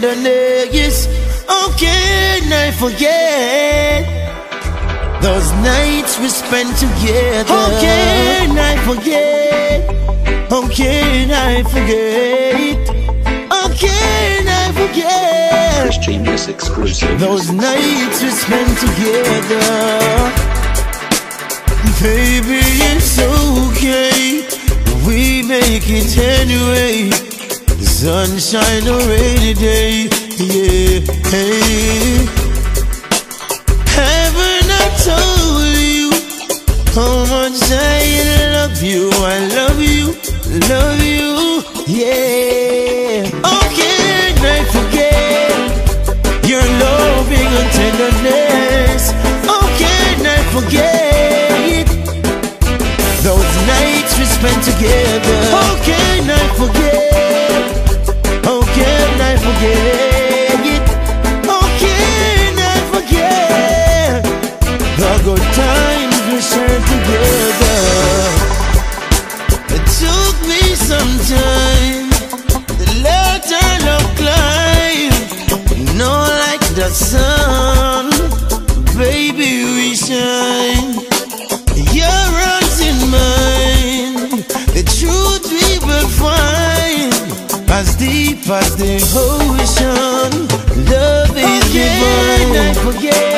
tenderness? How can I forget those nights we spent together? How can I forget? How can I forget? How can I forget? Chris Genius exclusive. Those nights we spent together Baby, it's okay We make it anyway Sunshine or rainy day Yeah, hey Haven't I told you How much I love you I love you, love you Yeah How can I forget your loving and tenderness. How can I forget those nights we spent together? How can I forget? How can I forget? Can I forget the good times we shared together? It took me some time to let our love climb. No, like the sun, past the ocean. Love is oh, yeah, divine. I forget.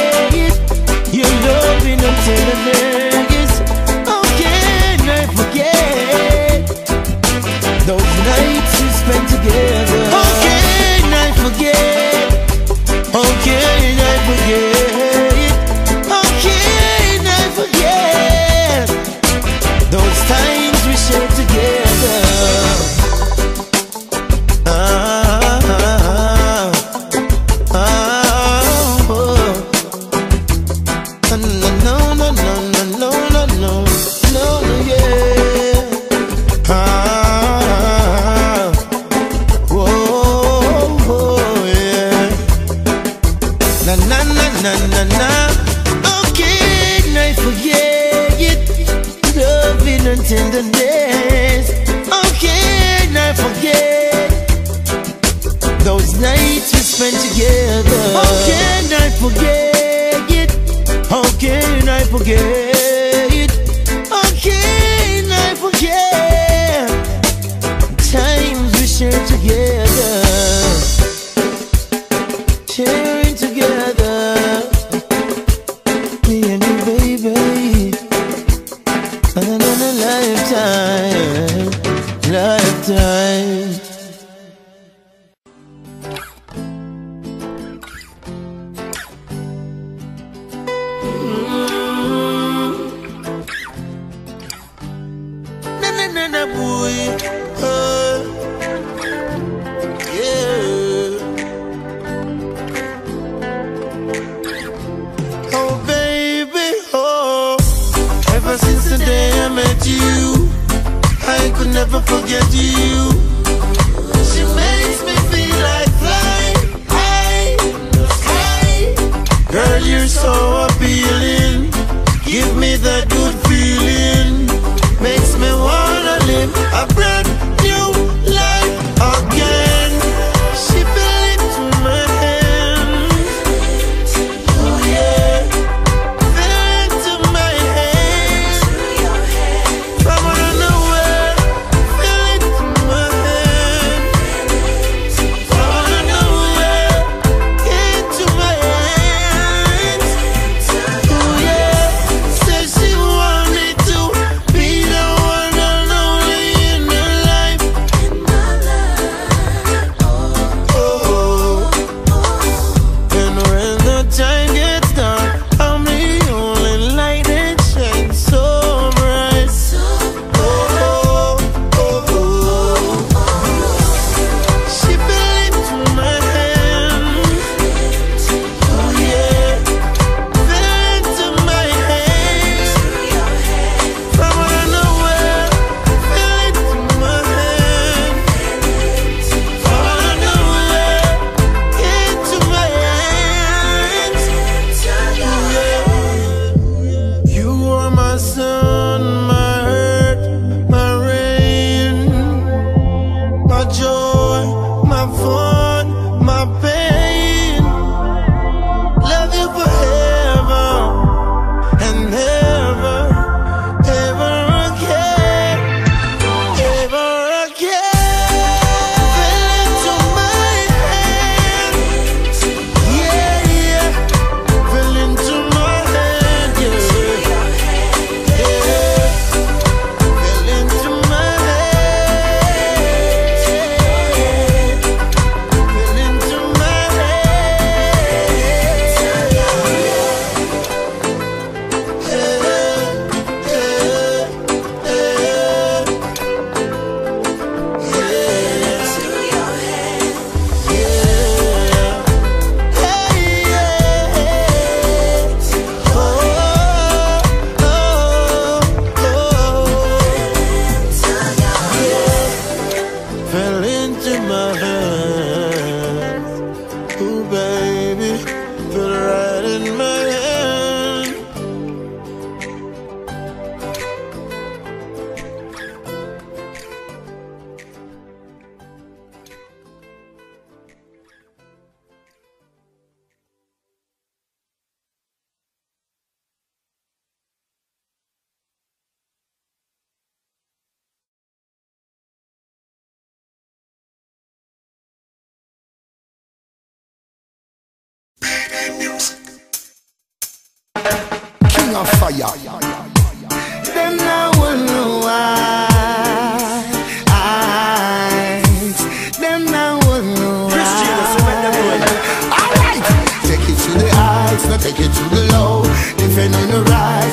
Ring of fire.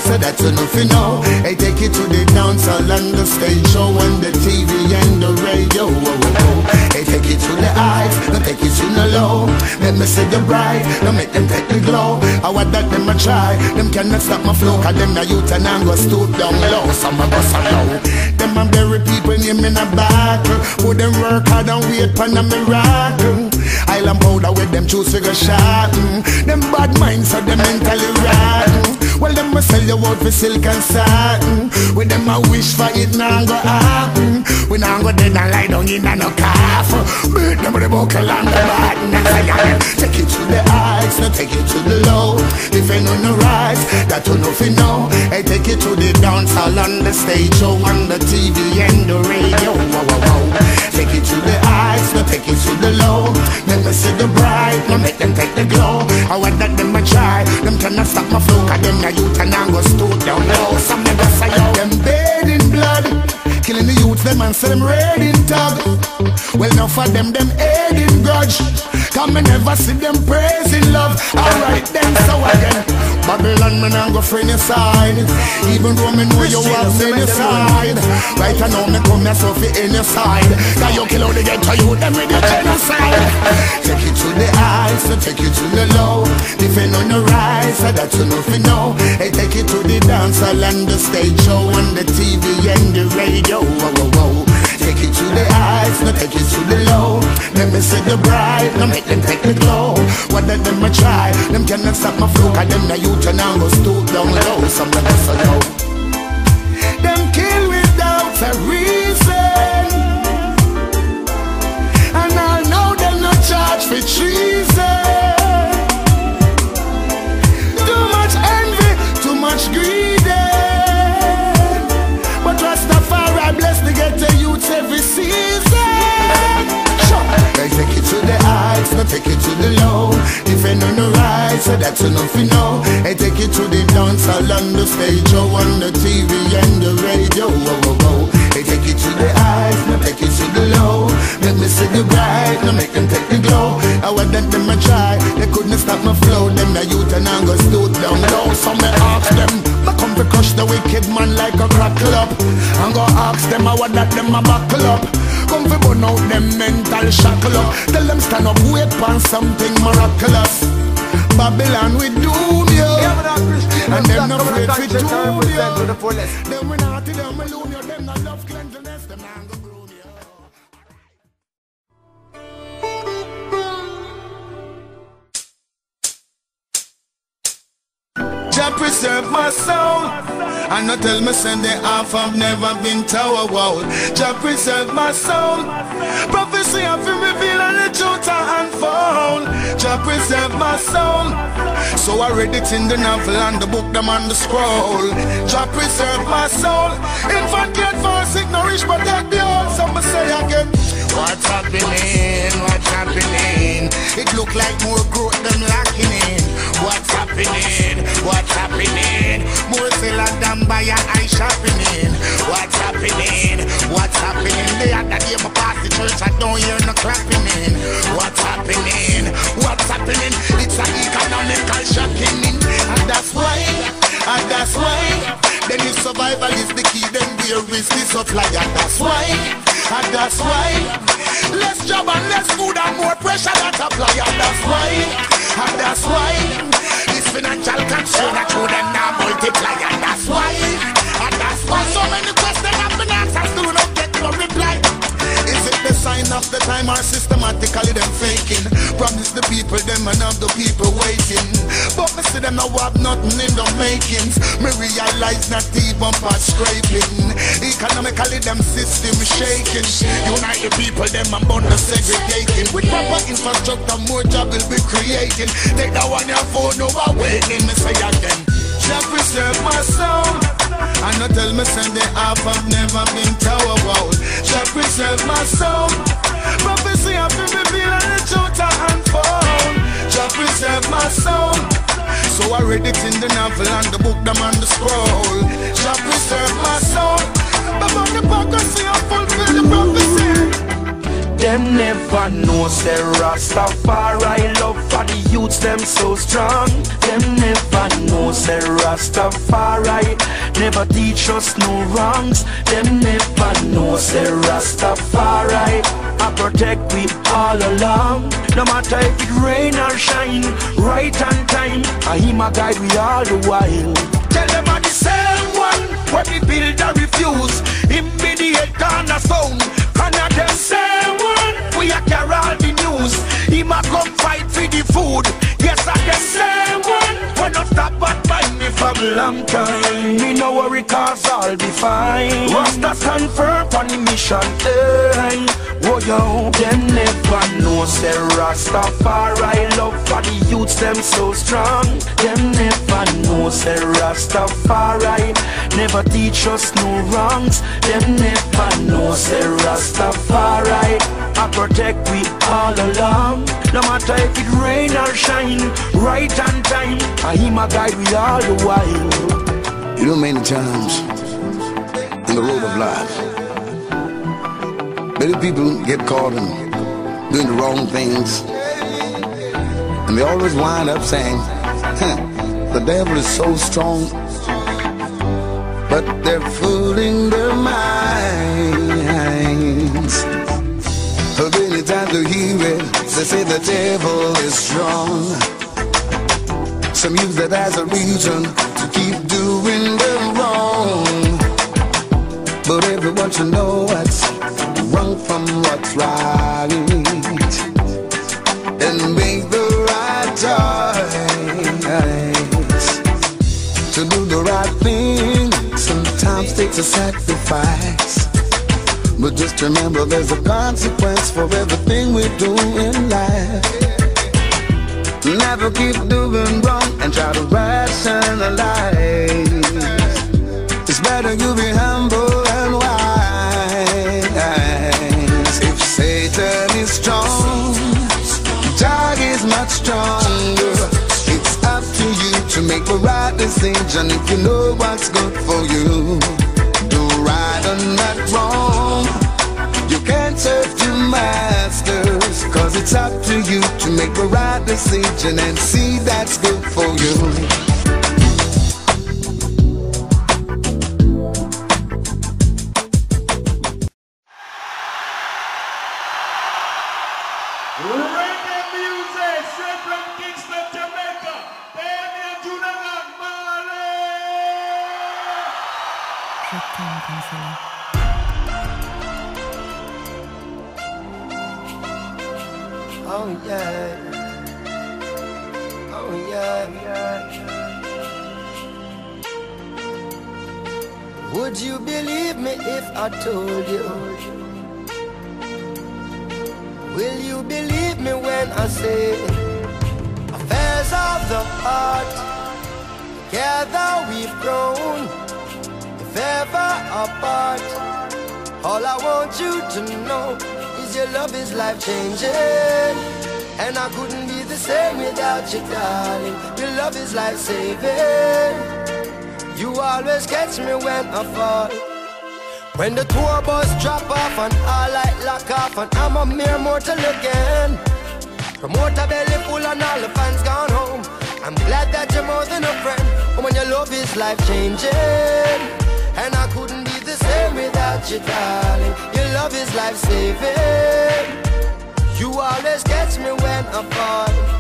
So that's enough you know. Hey, take it to the dance hall and the stage show and the TV and the radio. Whoa, whoa, whoa. Hey, take it to the heights, now take it to the low. Let me see the bright, now make them take the glow. I want that them a try, them cannot stop my flow, cause them a youth and I'm gonna stoop down low. Some of us are low. Them a bury people name in a battle. Who them work hard and wait for a miracle. Island powder with them choose figure shot. mm. Them bad minds so them mentally rotten. Well, them must sell you out for silk and satin. With them I wish for it now go happen. We now go dead and lie down in a no coffin. Beat them with the buckle and the baton and yeah, Take it to the heights, now take it to the low. If you know no rise, that you know fi know. Hey, take it to the dance hall on the stage show on the TV and the radio. Whoa, whoa, whoa. Take it to the heights, now take it to the low. Let me see the bright, now make them take the glow. I want that them a try, them cannot stop my flow, cause them a youth and I'm gonna stoop down low. Some of us are yo, them bathed in blood. Killing the youth, them and say them red in tag. Well, now for them, them aid in grudge. Come and never see them praising love. Alright then, so again. Babylon, man, I'm go friend your side. Even though me know you have many side. Right I know me come fi in your side. Cause you kill all the ghetto youth, them with your genocide. Take it to the heights, so take it to the low. If on the rise, so that you know fi know. Hey, take it to the dance hall and the stage show and the TV and the radio. Whoa, whoa, whoa. Take it to the heights, now take it to the low. Let me see the bright, now make them take the glow. What let them a try, them cannot stop my flow, cause them the youth and I'm gonna stoop down low. Some of us are low. Them, I want that them a buckle up. Come fi burn out them mental shackle up. Tell them stand up, wait on something miraculous. Babylon we doom you. And them not afraid to doom you. Me send the half I've never been tower wall. Jah preserve my soul. Prophecy of him reveal and the truth I unfold. Jah preserve my soul. So I read it in the novel and the book them on the scroll. Jah preserve my soul. Infant get for sick, nourish, that the old. Some say again. What's happening? Happening? It look like more growth them lacking in. What's happening? What's happening? More sell and damn buy and I shopping in. What's happening? What's happening? They had that day my pass the church, I don't hear no clapping in. What's happening? What's happening? It's an economical shocking in. And that's why, and that's why. Then the survival is the key, then where is the supply? And that's why, and that's why. Less job and less food and more pressure that apply. And that's why, and that's why. This financial concern that you them now multiply. And that's why, and that's why. So many time or systematically them faking? Promise the people them and have the people waiting. But me see them now have nothing in the makings. Me realize not even past scraping. Economically them system shaking. Unite the people them and bond the segregating. With proper infrastructure more job will be creating. Take that one your phone over waiting. Me say again. Jah preserve my soul. And not tell me send the half I've never been tower wall. Jah preserve my soul. Prophecy of the reveal and the truth I unfold. Jah preserve my soul. So I read it in the novel and the book, them on the scroll. Shall preserve my soul. But on the I I fulfill the prophecy. Them never know say Rastafari love for the youths them so strong Them never know say Rastafari never teach us no wrongs Them never know say Rastafari I protect we all along. No matter if it rain or shine Right on time I him a guide we all the while. Tell them I'm the same one When we build or refuse head cornerstone. And I them same one? We a carry all the news Him a come fight for the food. Yes I the same one. When not stop at find me from long time. Me no worry cause I'll be fine. Rasta stand firm on the mission hey. Oh yo, them never know say Rastafari love for the youths them so strong. Them never know say Rastafari never teach us no wrongs. Them never know say Rastafari I protect we all along No matter if it rain or shine Right on time I him a guide we all the while You know many times in the road of life Many people get caught in doing the wrong things. And they always wind up saying, huh, the devil is so strong. But they're fooling their minds. Times to hear it, they say the devil is strong. Some use that as a reason to keep doing the wrong. But everyone should know what's wrong from what's right and make the right choice. To do the right thing sometimes takes a sacrifice. But just remember there's a consequence for everything we do in life. Never keep doing wrong and try to rationalize. It's better you be humble and wise. If Satan is strong, Jah is much stronger. It's up to you to make the right decision if you know what's good for you. Do right or not wrong. Serve two masters, cause it's up to you to make the right decision and see that's good for you. Darling. Your love is life saving. You always catch me when I fall. When the tour bus drop off and all light lock off and I'm a mere mortal again. Promoter belly full and all the fans gone home. I'm glad that you're more than a friend. And when your love is life changing. And I couldn't be the same without you, darling. Your love is life saving. You always catch me when I fall.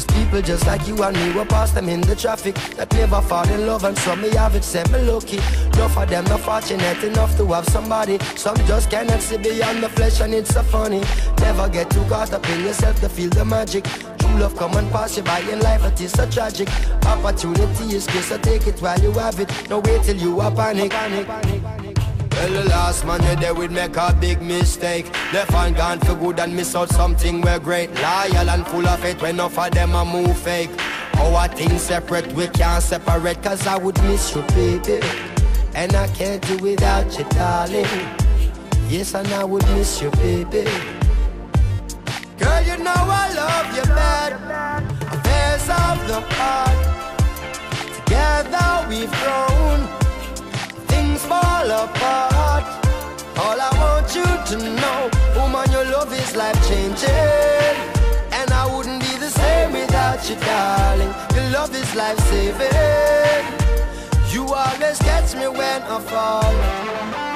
There's people just like you and me, we pass them in the traffic that never fall in love, and some me have it, say me lucky. Enough of them not fortunate enough to have somebody. Some just cannot see beyond the flesh, and it's so funny. Never get too caught up in yourself to feel the magic. True love come and pass you by in life, it is so tragic. Opportunity is good, so take it while you have it. No wait till you are panic, panic. Well, the last man you there would make a big mistake. Left and gone for good and miss out something we're great. Loyal and full of faith when enough of them a move fake. Our things separate, we can't separate, cause I would miss you, baby. And I can't do without you, darling. Yes, and I would miss you, baby. Girl, you know I love you bad. Affairs of the heart. Together we've grown. Fall apart. All I want you to know, woman, your love is life changing. And I wouldn't be the same without you, darling. Your love is life saving. You always catch me when I fall.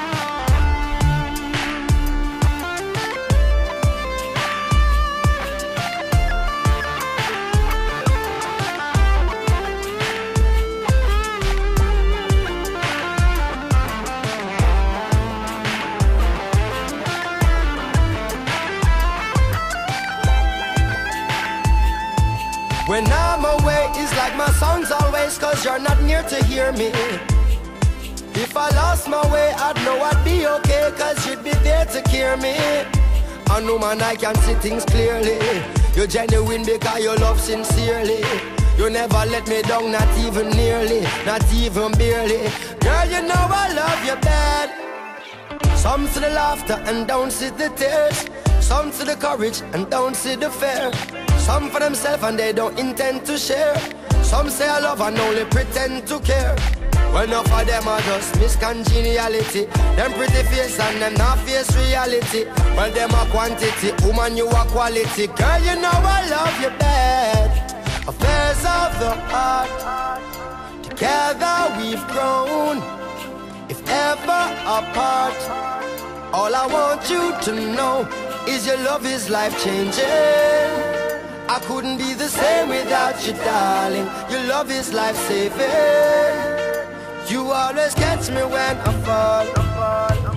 Cause you're not near to hear me. If I lost my way, I'd know I'd be okay, cause you'd be there to cure me. I know man, I can see things clearly. You're genuine because you love sincerely. You never let me down, not even nearly, not even barely. Girl, you know I love you bad. Some see the laughter and don't see the tears. Some see the courage and don't see the fear. Some for themselves and they don't intend to share. Some say I love and only pretend to care. Well, enough of them are just miscongeniality. Them pretty face and them not face reality. Well, them a quantity, woman you are quality. Girl, you know I love you bad. Affairs of the heart. Together we've grown. If ever apart, all I want you to know is your love is life changing. I couldn't be the same without you, darling. Your love is life saving. You always catch me when I fall. Yeah,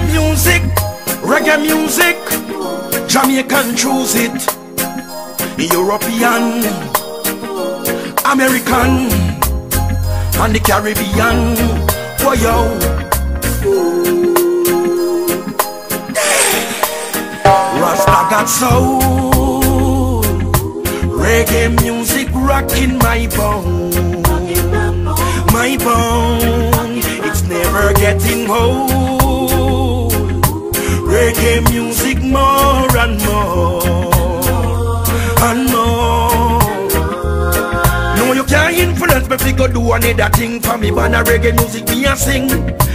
music, reggae music, Jamaican choose it, European, American, and the Caribbean. Whoa, yo. Rasta got soul, reggae music rocking my bone, my bone. It's never getting old. Reggae music more and more and more. No, you can't influence me fi go do another thing for me. Ban a reggae music me a sing.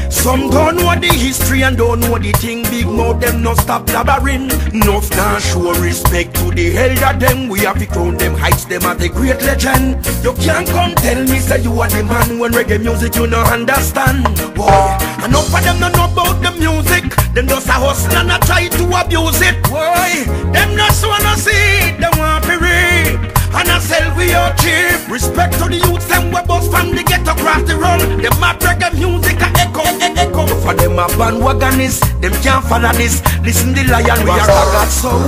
Some don't know the history and don't know the thing. Big mouth them no stop blabbering. No nah show respect to the elder them. We have to crown them heights them as a great legend. You can't come tell me say you are the man when reggae music you no understand. Boy, enough of them don't know about the music. Them just a hustle and a try to abuse it. Boy, them just wanna see it. Them want to reap. And I sell we out cheap. Respect to the youths them we bust from the ghetto across the road. Them a reggae music a echo, e- echo. For them a bandwagonists, them can't follow this. Listen the lion we are got soul.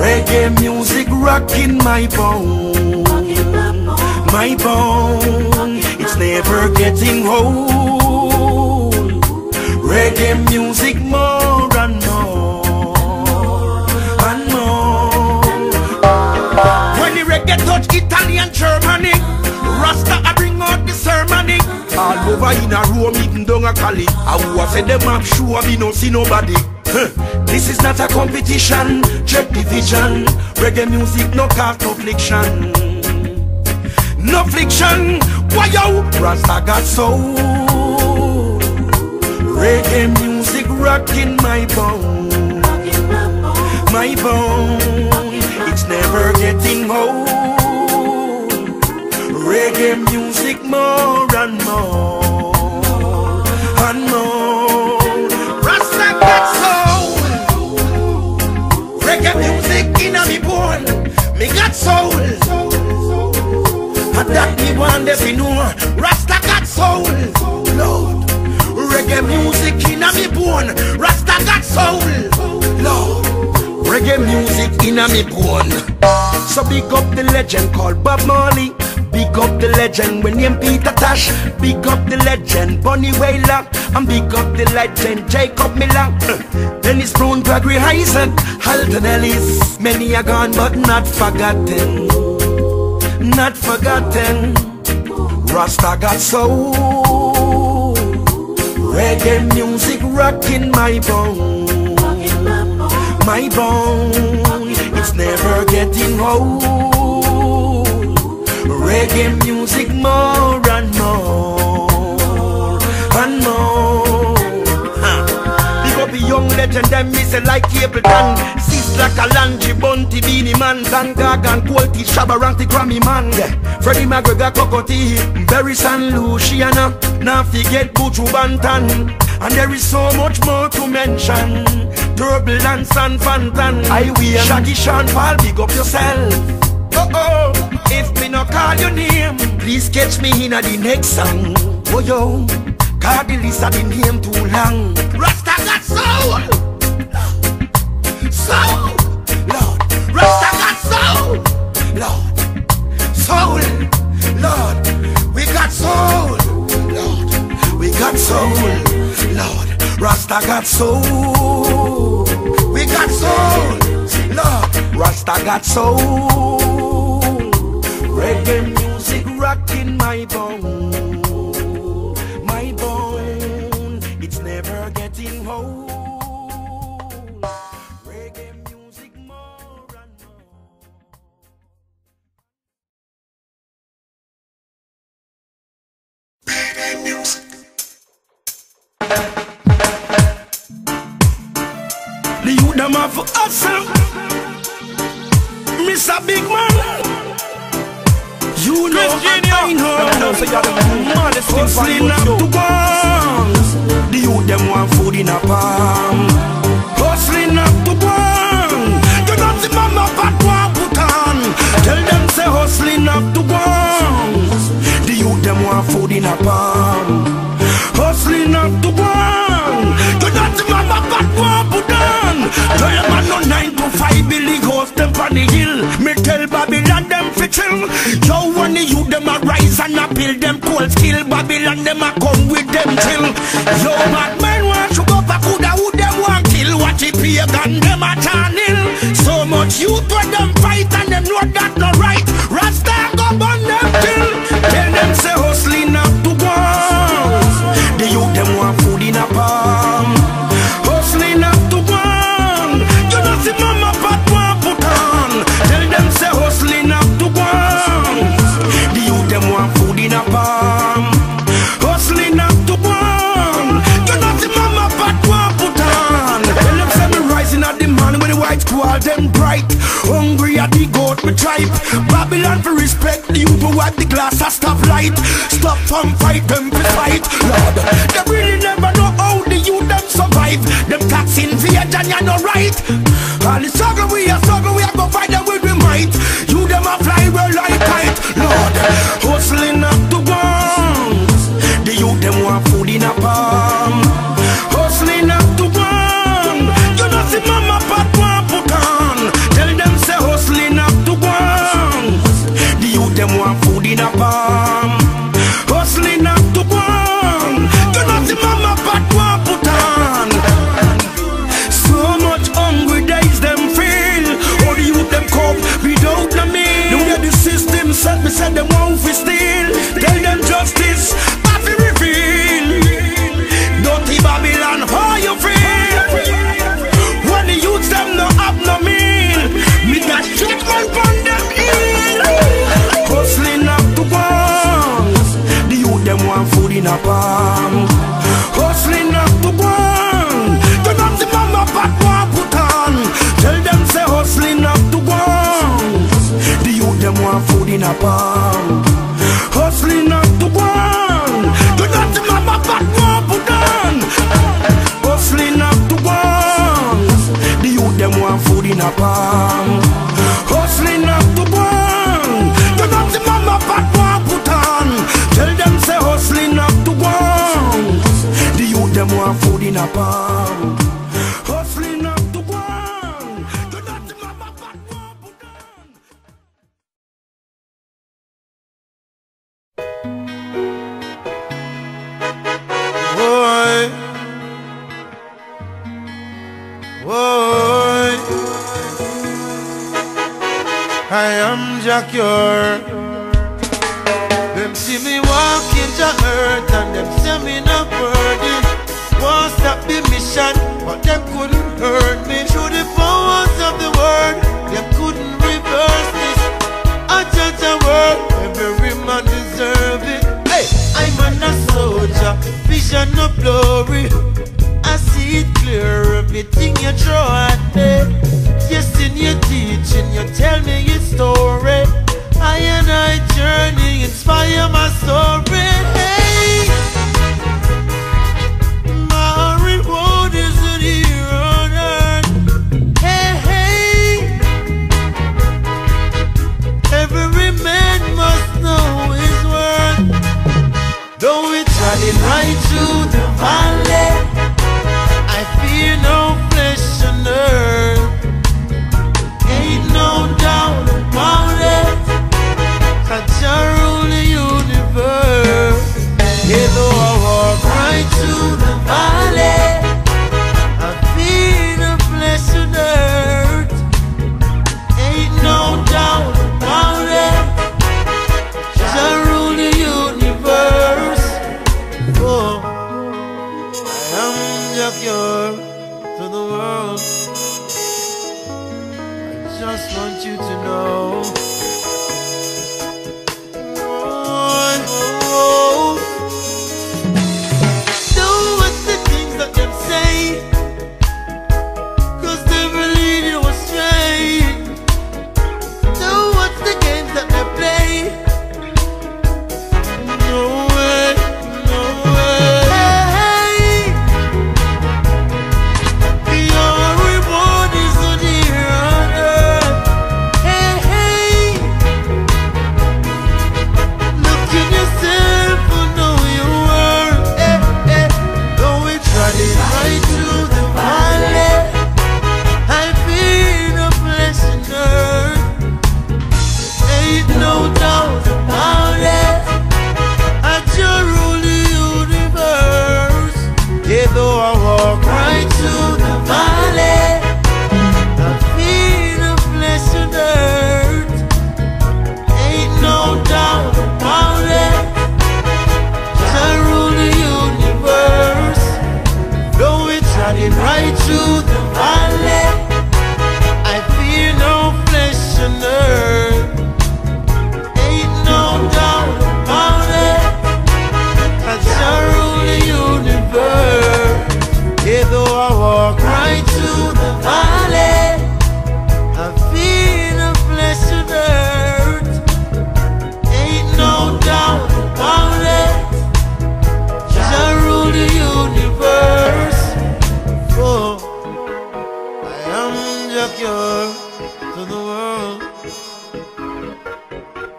Reggae music rocking my bone My bone Never getting old. Reggae music more and more and more when the reggae touch Italy and Germany Rasta I bring out the ceremony. All over in a Rome even down a Cali I was say them up sure me no see nobody. This is not a competition, check division. Reggae music no cause no affliction No affliction, why yo? Rasta got soul. Reggae music rocking my bone. My bone. It's never getting old. Reggae music more and more. And more. Rasta got soul. Reggae music in a me bone. Me got soul them to know. Rasta got soul. Lord Reggae music in a me bone. Rasta got soul. Lord Reggae music in a me bone. So big up the legend called Bob Marley. Big up the legend when named Peter Tosh. Big up the legend Bunny Wailer. And big up the legend Jacob Miller. Dennis Brown, Gregory Isaacs Alton Ellis. Many are gone but not forgotten. Not forgotten. Rasta got soul. Reggae music rocking my bone. My bone, it's never getting old. Reggae music more and more and more. Young legend, them say like Capleton. Sizzla Kalonji, Bunty, Beenie Man, Van Gagan, Quality, Shabba Rank, the Grammy Man. Yeah. Freddie McGregor, Cocoa Tea, Barry San Luciano. Now forget Buju Banton. And there is so much more to mention. Turbulence and Fantan. I will Shaggy Sean Paul, big up yourself. Oh oh, if me no call your name, please catch me in a the next song. Oh yo, cause the list of the name too long. Rasta got soul, soul, Lord. Rasta got soul, Lord, soul, Lord. We got soul, Lord. We got soul, Lord. Rasta got soul. We got soul, Lord. Rasta got soul. Reggae music rocking my bone. Them have for hustle. Mr. Big Man. You know, I know. Hustling up to one. The youth them want food in a palm. Hustling up to one. You don't see mama fat one put on. Tell them say hustling up to one. The youth them want food in a palm. Hustling up to one. the Tell man no 9 to 5 Billy Ghost them on the hill. Me tell Babylon them fi chill. Yo when the youth them a rise and a build them cold skill. Babylon them a come with them chill. Yo bad man want to go back who da who them want kill? What the pagan them a channel. So much youth when them fight and them know that no right. Rasta land for respect the youth who at the glass I stop light. Stop from fight them to fight. Lord Them really never know how the youth them survive. Them taxing via and you no right. All the struggle we are struggle we are go fight them with we might. You them a fly well like kite. Lord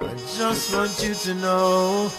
I just want you to know.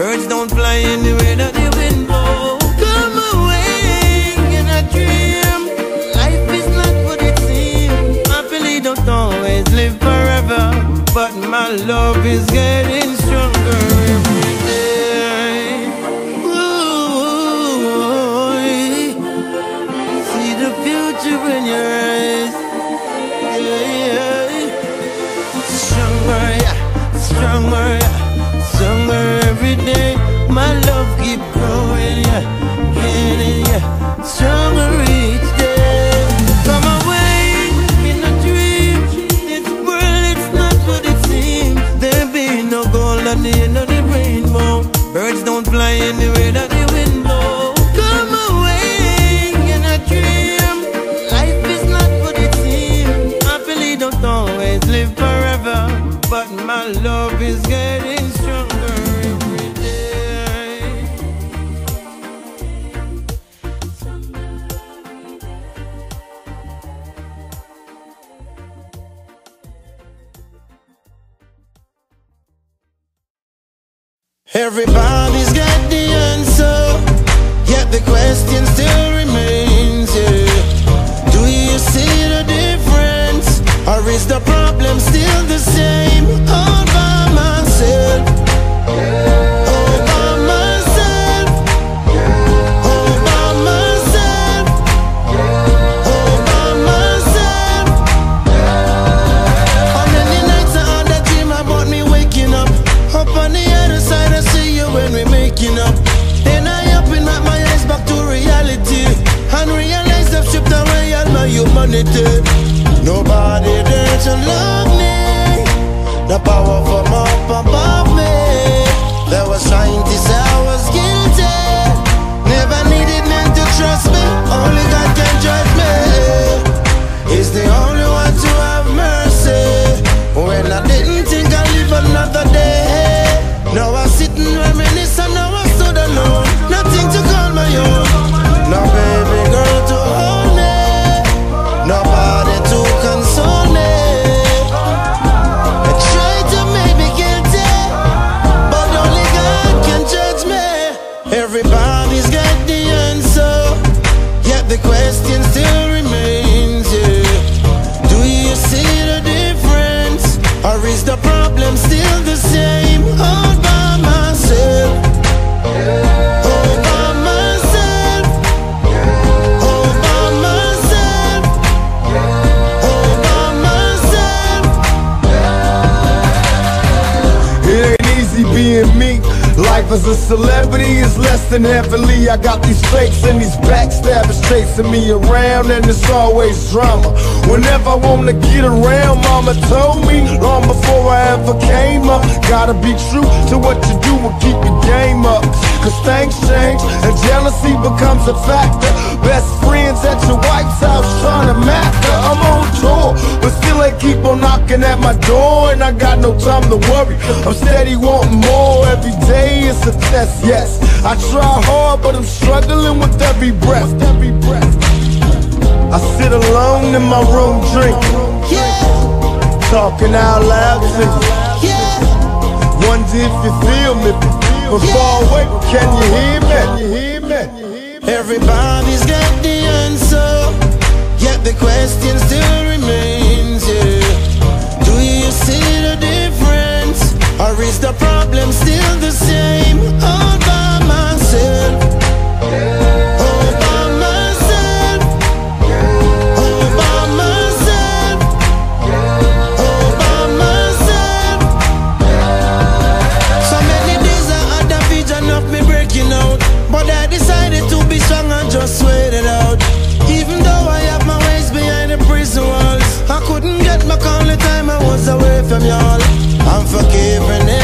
Birds don't fly in the way that the wind blows. Come away in a dream. Life is not what it seems. Happily don't always live forever, but my love is getting stronger every day. Ooh, see the future in your eyes. Yeah, yeah. Stronger, yeah, stronger. Yeah every day my love keep growing, yeah, getting yeah, stronger each day. From away in a dream, this world it's not what it seems. There be no gold at the end of the rainbow. Birds don't fly anywhere that. Than heavenly. I got these fakes and these backstabbers chasing me around, and it's always drama. Whenever I wanna get around, mama told me long before I ever came up. Gotta be true to what you do and keep your game up. Cause things change and jealousy becomes a factor. Best friends at your wife's house trying to master. I'm on tour, but still they keep on knocking at my door, and I got no time to worry. I'm steady wanting more every day. It's a test, yes. I try hard, but I'm struggling with every breath. I sit alone in my room, drink, talking out loud, yeah. Wonder if you feel me. But far away, can you hear me? Everybody's got the answer, yet the question still remains. Yeah. Do you see the difference, or is the problem still the same? All from y'all. I'm forgiving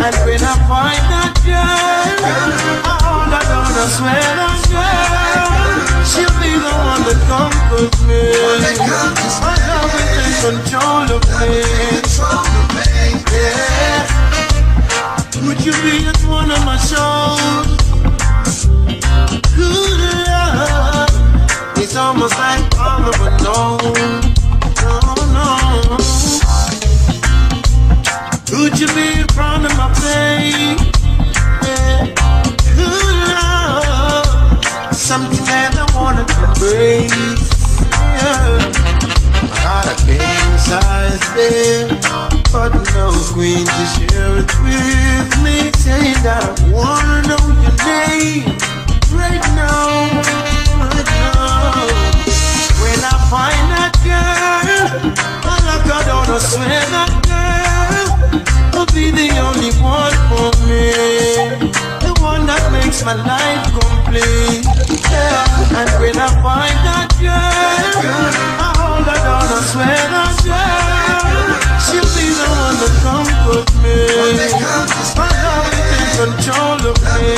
And when I find that girl, I got to swear that girl, she'll be the one that comforts me. My love will take control of me. Yeah. Would you be at one of my shows? Good love. It's almost like all of a no. No, no. Could you be that that that swear not girl, all I got on a swear that girl be the only one for me. The one that makes my life complete. Yeah. And when I find that girl, I hold her down, I swear that girl, she'll be the one that comfort me. My love is in control of me.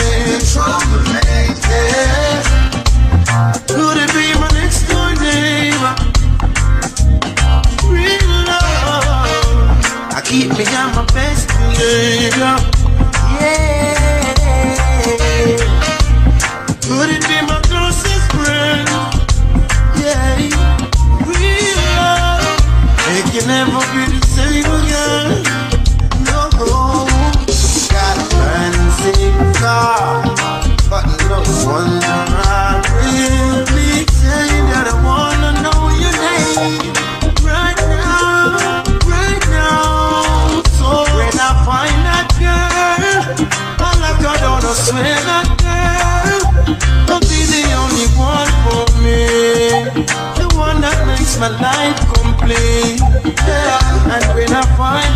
Yeah. Keep me on my best behavior. Yeah. My life complete. Yeah. And when I find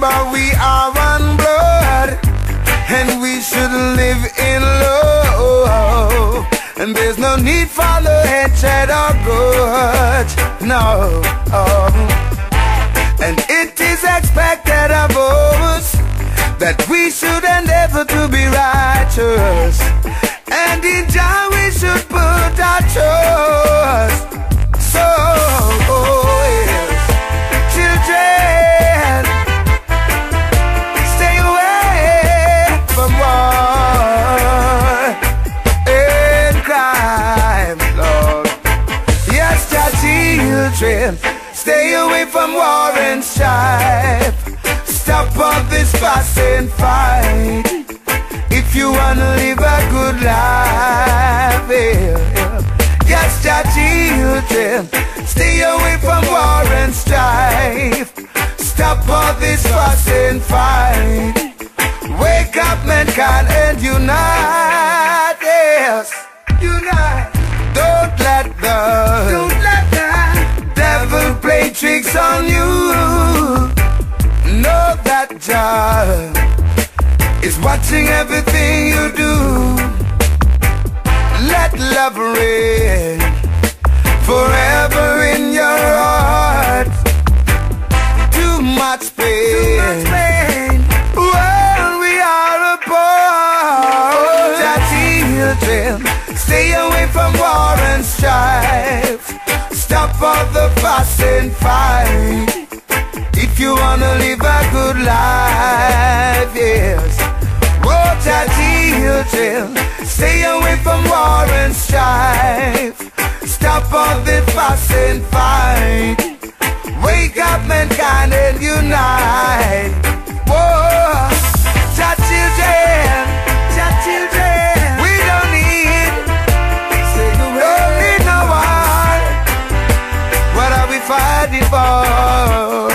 Remember we are one blood And we should live in love And there's no need for the hatred or grudge No. And it is expected of us that we should endeavor to be righteous. And in Jah we should put our trust. So, from war and strife. Stop all this fuss and fight. If you wanna live a good life, yeah, yeah. yes, your children, stay away from war and strife. Stop all this fuss and fight. Wake up, mankind, and unite. Yes, unite. Don't let the don't tricks on you. Know that Jah is watching everything you do. Let love reign forever in your heart. Too much pain. Too much pain. When we are apart, oh, Jah children. Stay away from war and strife. Stop all the fuss and fight. If you wanna live a good life, yes. Watch out, children. Stay away from war and strife. Stop all the fuss and fight. Wake up, mankind, and unite. Whoa. Fighting for?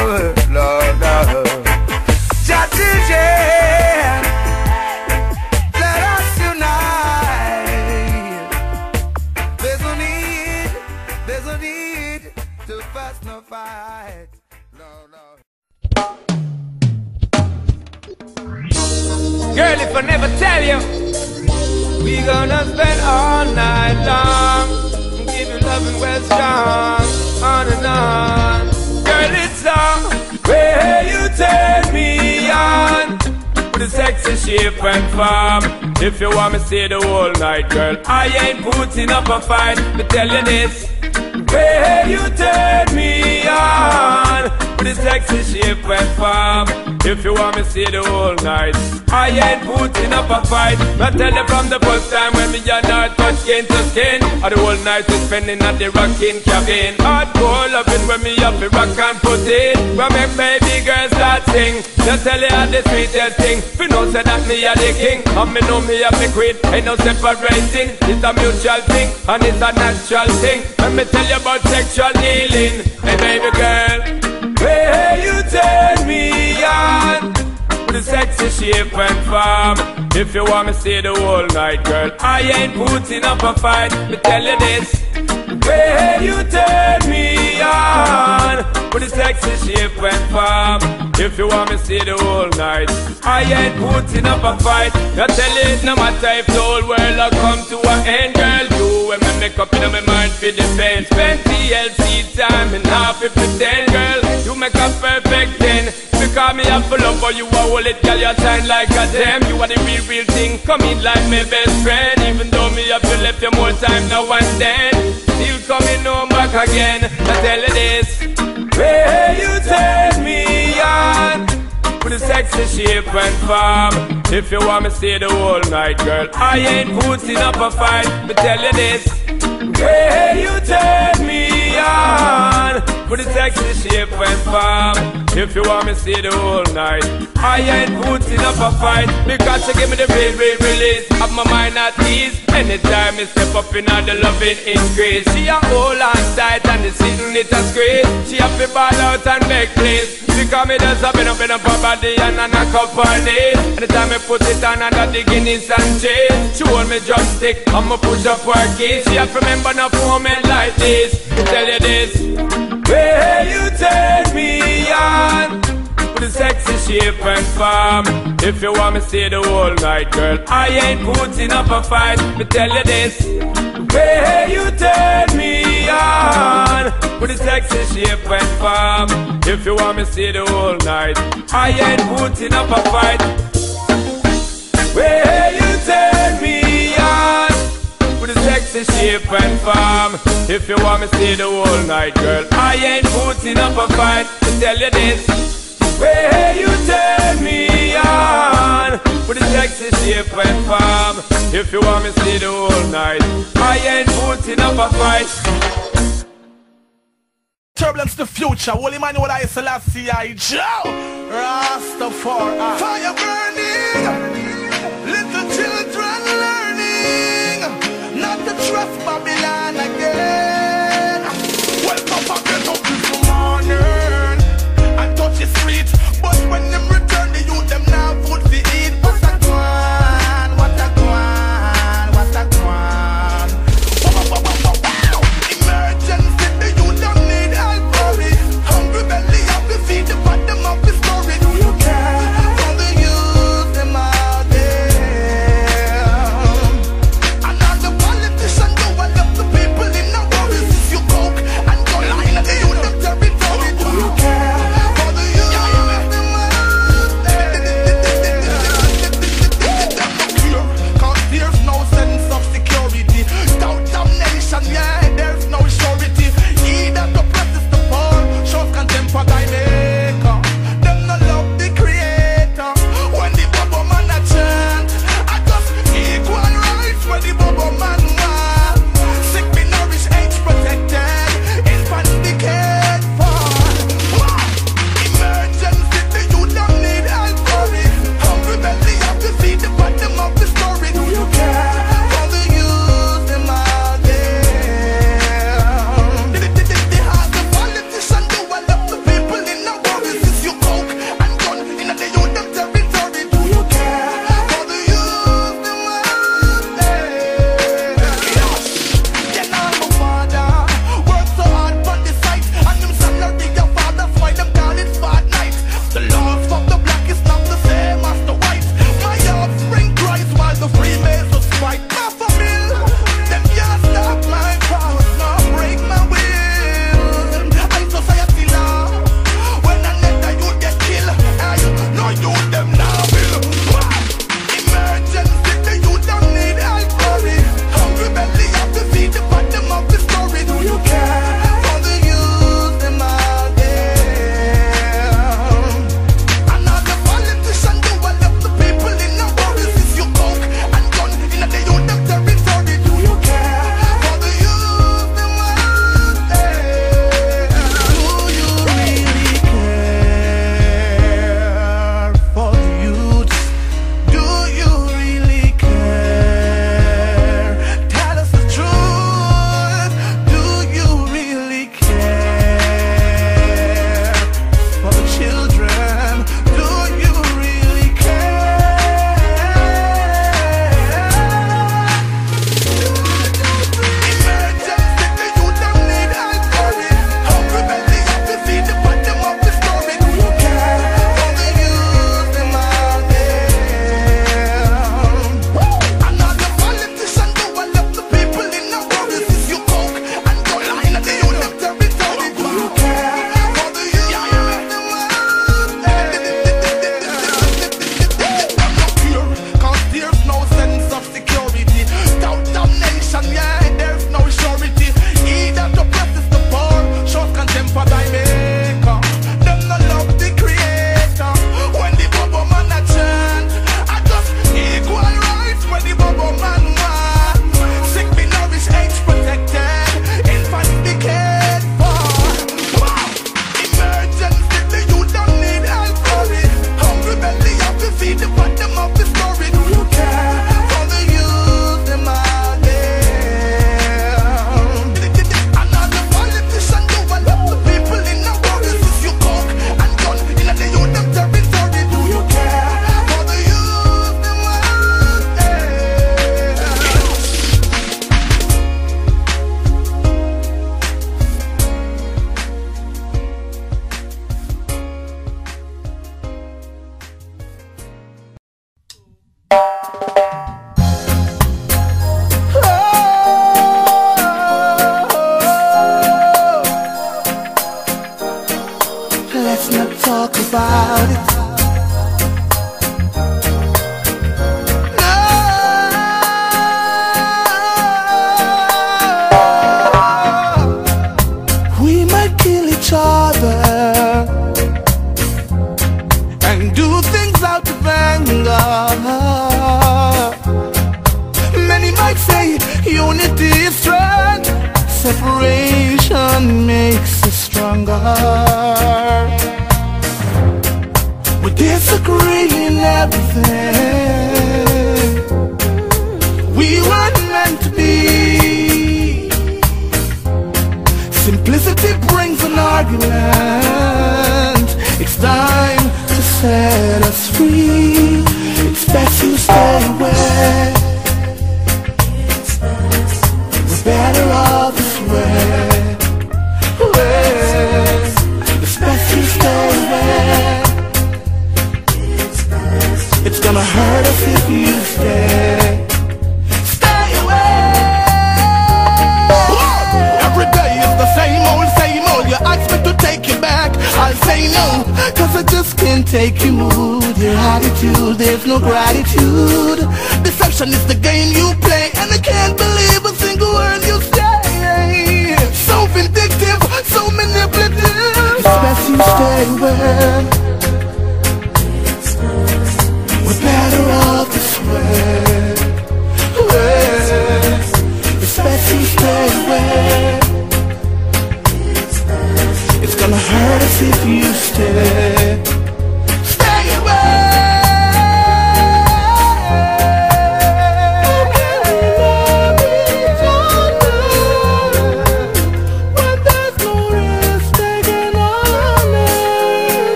And form. If you want me stay the whole night, girl, I ain't putting up a fight. But tell you this, way you turn me on. With a sexy shape and form. If you want me see the whole night, I ain't putting up a fight. I tell you from the first time when me and her touch skin to skin. Or the whole night we spending at the rocking cabin. Hardcore loving when me up the rock and put it. When make baby girls start sing. Just tell you how the sweetest thing. You know say that me are the king. And me know me have the queen. Ain't no separating. It's a mutual thing. And it's a natural thing. When me tell you about sexual healing. Hey baby girl. Where you turn me on with a sexy shape and form. If you want me stay the whole night, girl, I ain't putting up a fight. Me tell you this, where you turn me on with a sexy shape and form. If you want me see the whole night, I ain't putting up a fight. I tell it no matter if the whole world will come to an end, girl. You and me make up in my mind for defense. Spend TLC time and half if pretend, girl. You make a perfect ten. Because me have for love for you, I hold it, girl. You shine like a gem. You are the real, real thing. Come in like my best friend. Even though me have to left you more time now and then. Still coming home back again. I tell you this. Where you turn me on with a sexy shape and form. If you want me stay the whole night, girl, I ain't putting up a fight. But tell you this, where you turn me on with a sexy shape and form. If you want me stay the whole night, I ain't putting up a fight. Because you give me the real, real release. Of my mind at ease. Anytime I step up in all the loving increase, she a hold on tight and the sitting it a squeeze. She a fi ball out and make please. Because me just a been up in her body and a knock up Anytime I put it on under the Guinness and cheese. She hold me drumstick me push up her keys. She have to remember no moment like this. Tell you this Where you turn me on with a sexy shape and form. If you want me stay the whole night, girl, I ain't putting up a fight. Me tell you this, where you turn me on with a sexy shape and form. If you want me stay the whole night, I ain't putting up a fight. Where you turn me sexy shape and form. If you want me stay the whole night, girl, I ain't putting up a fight. To tell you this. Where you turn me on with a sexy shape and form. If you want me to stay the whole night, I ain't putting up a fight. Turbulence the future. Holy man, what I Selassie I Joe. Rastafari. Fire burning, trust Babylon again. Welcome back get up this morning and touch the street. But when the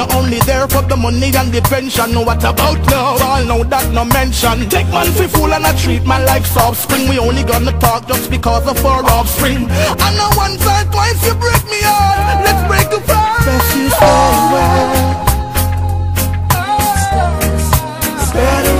You're only there for the money and the pension. What about now? All know that no mention. Take man for fool and I treat my life soft. offspring. We only gonna talk just because of our offspring. And now once or twice you break me out. Let's break the fire. Best you stay away. Better.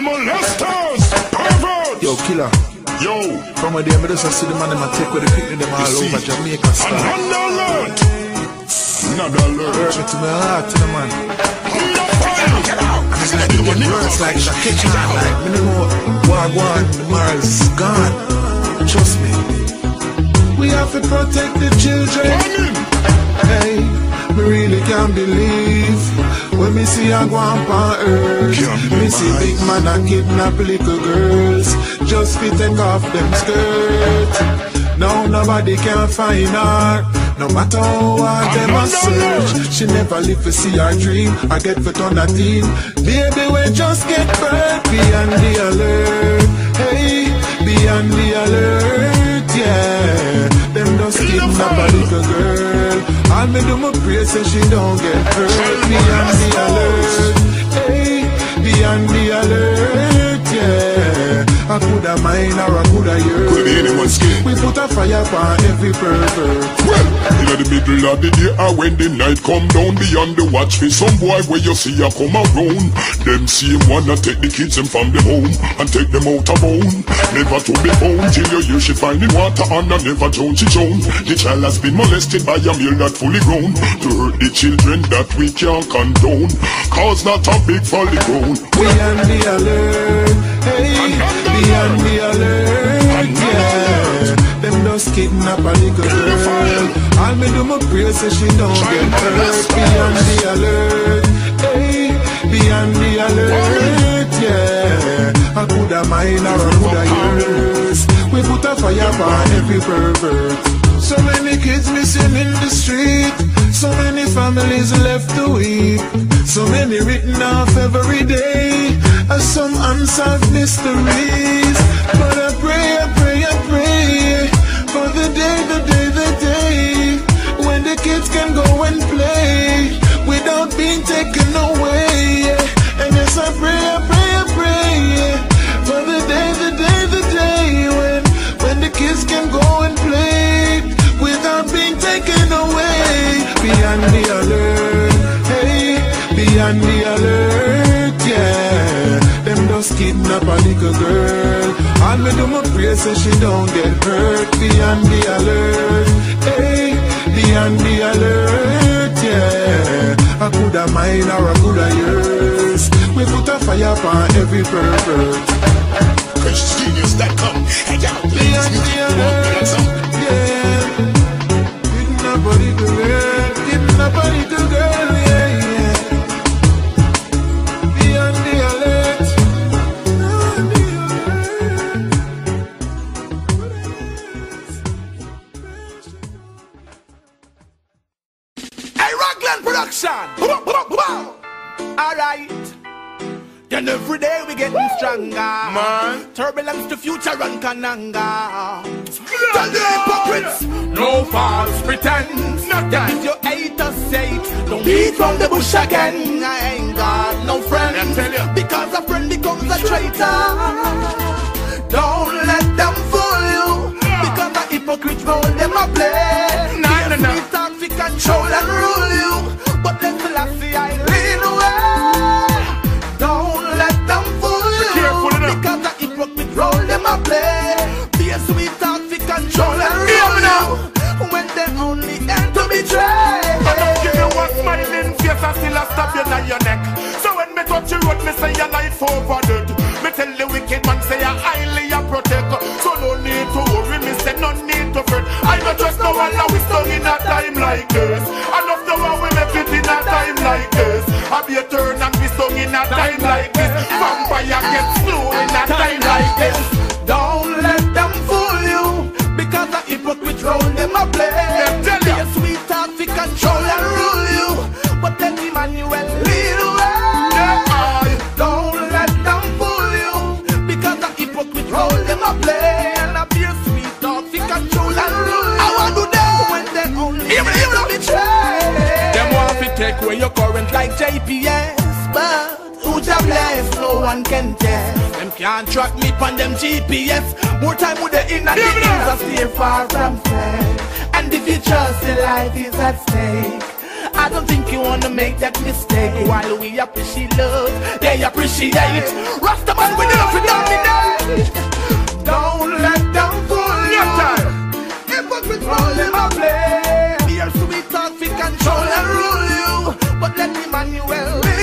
Child molesters, pervert. Yo, killer. Yo, From a day, I just see the man them a take with the picnic them all see? over Jamaica style. under alert. Another alert. Hurt me to my heart, to the man. Fire. Get out. It's like the words like Jackie Chan, like me no what one, the gone. Trust me. We have to protect the children. Hey, me really can't believe when me see a go on earth. Me see big man a kidnap little girls just fi take off them skirt. Now nobody can find her. No matter how hard them a search, she never live to see her dream. I get for turn a teen. Baby, we just get burnt. Be on the alert. Hey, be on the alert. Yeah, them just kidnap a little girl. All me do my pray so she don't get hurt. Be on the alert. Hey, be on the alert. Yeah, I coulda mine or I coulda yours. Could be anyone's skin. We put a fire upon every pervert. Well, in the middle of the day when the night come down Beyond the watch for some boy where you see a come around Them same wanna take the kids them from the home And take them out of bone Never to be owned till you hear she finding water and I never she drown The child has been molested by a male that fully grown To hurt the children that we can't condone Cause not a big folly grown Be on the alert. Hey, be on the alert. Yeah, them just kidnap a little girl. All me do my pray so she don't get hurt. Be on the alert. Hey, be on the alert. Yeah, I coulda mine or I coulda yours. We put a fire upon every pervert. So many kids missing in the street. So many families left to weep. So many written off every day. As some unsolved mysteries. But I pray, I pray, I pray. For the day, the day, the day. When the kids can go and play. Without being taken away. Kidnap a little girl. And me do my pray so she don't get hurt. Be on the alert. Hey, be on the alert. Yeah. I coulda mine or I coulda yours. We put a fire upon every pervert. Genius.com Hey yo, Be on the alert. Yeah. Kidnap a little girl. Kananga. Tell the hypocrites, no false pretense. Not that you hate us, say, don't beat from the bush again. I ain't got no friend. I tell you. Because a friend becomes a traitor. Don't let them fool you. Because a hypocrite role them a play. Nah, nah, nah. We talk to control and life over dead. Me tell the wicked man say I highly a protect. So no need to worry, me say no need to fret. I not just know all we stung in a time like this. Enough the one we make it in a time like this. I be a turn and be stung in a time like this. Vampire get slew in a time like this. GPS. More time with the in and the I stay far from fair. And if you trust your life is at stake, I don't think you wanna make that mistake while we appreciate love. They appreciate Rastaman, we never for dominate. Don't let them fool you. Hypocrites roll them a play. Here's to be talk, we control and rule you. But let Emmanuel lead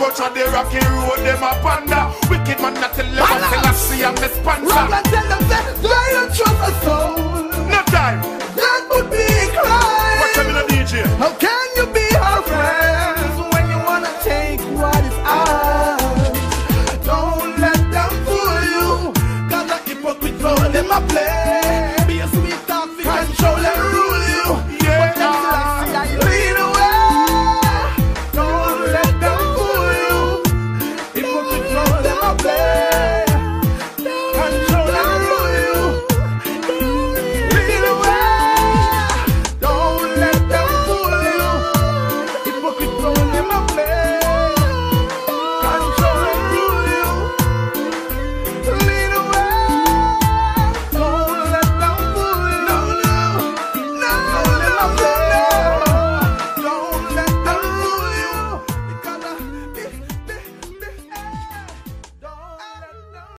go to the rocky road, them a panda. Wicked man not tell them until I see I'm the sponsor. And tell them that they don't trust a soul. No time. That would be a crime. Watch the DJ. Okay.